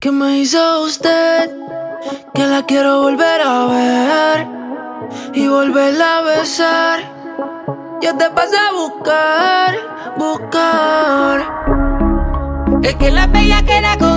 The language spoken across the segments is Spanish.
¿Qué me hizo usted? Que la quiero volver a ver y volverla a besar. Yo te pasé a buscar, buscar. Es que la bella queda con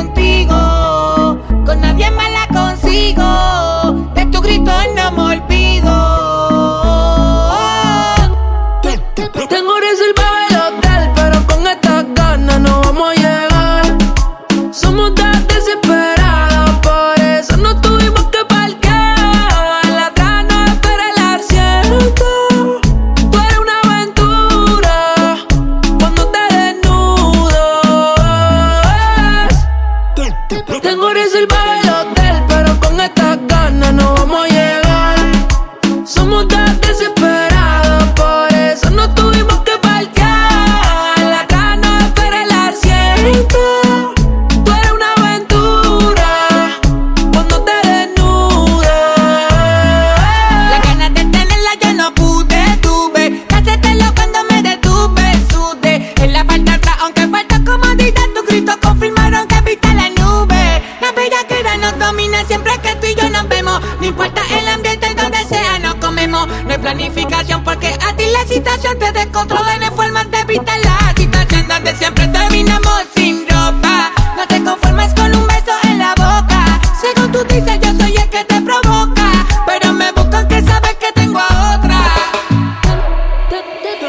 planificación porque a ti la situación te descontrola en forma de evitar la situación donde siempre terminamos sin ropa. No te conformes con un beso en la boca. Según tú dices, yo soy el que te provoca. Pero me buscan que sabes que tengo a otra.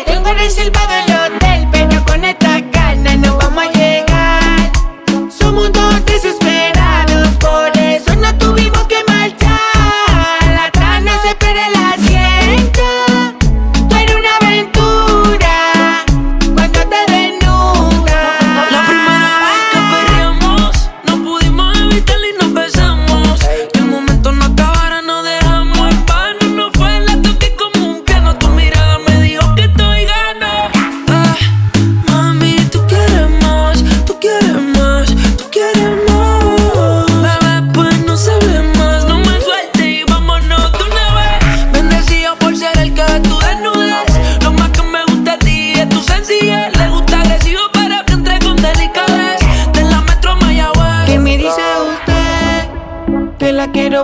Tengo en el silbado el hotel.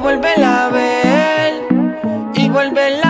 volverla a ver y volverla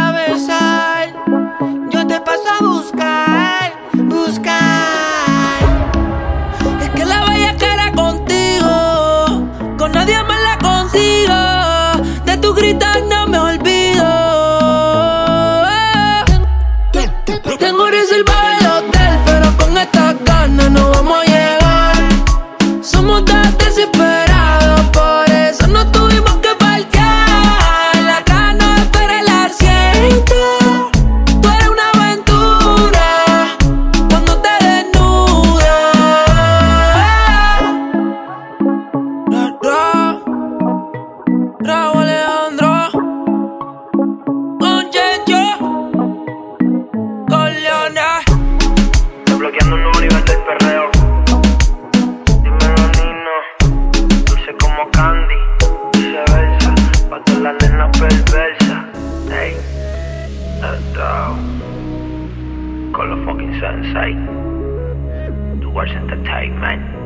Una perversa. Hey. And, um, Call Color fucking Sunset. The type, entertainment.